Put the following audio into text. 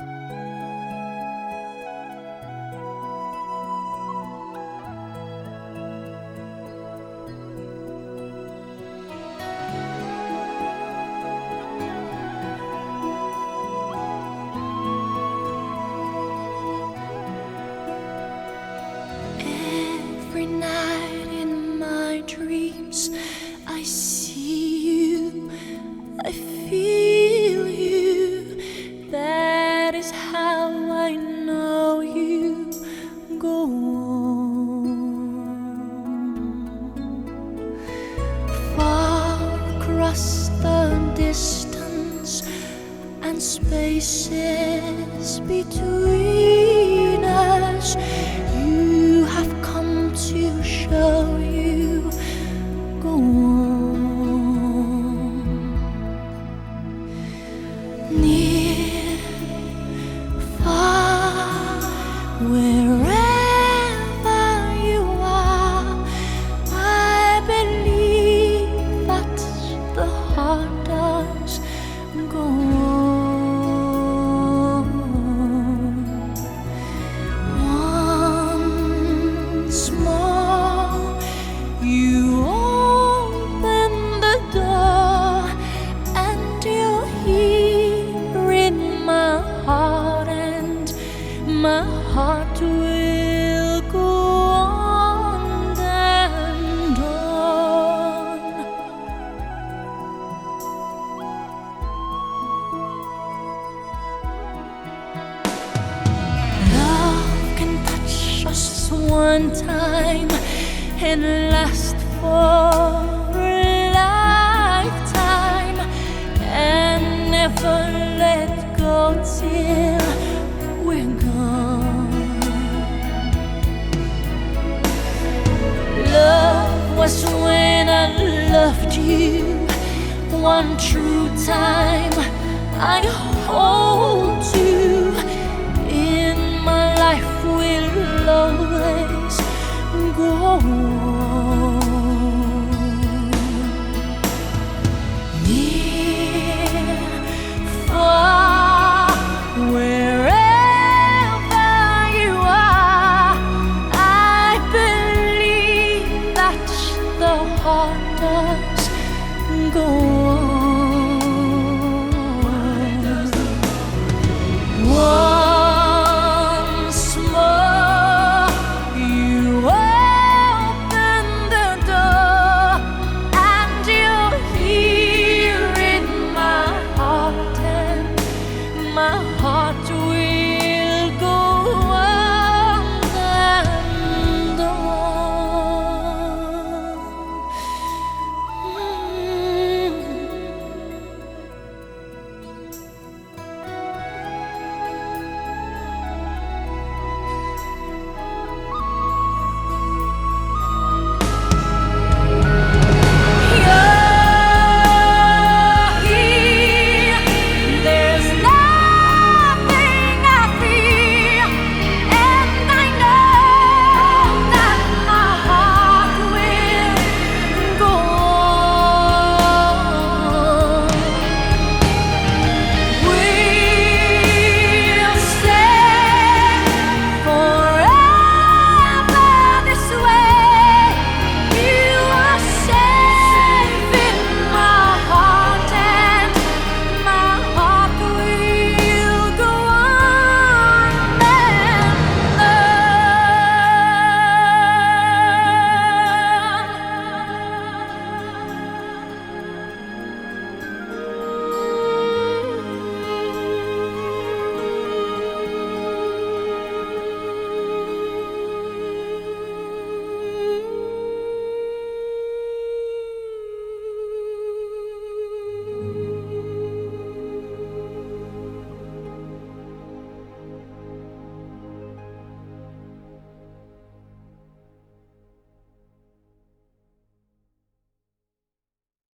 Every distance and spaces between us. You have come to show you go on. Near, far, wherever one time and last for a lifetime and never let go till we're gone. Love was when I loved you one true time. I hold you in my life will always go on. Near, far, wherever you are, I believe that the heart does go on.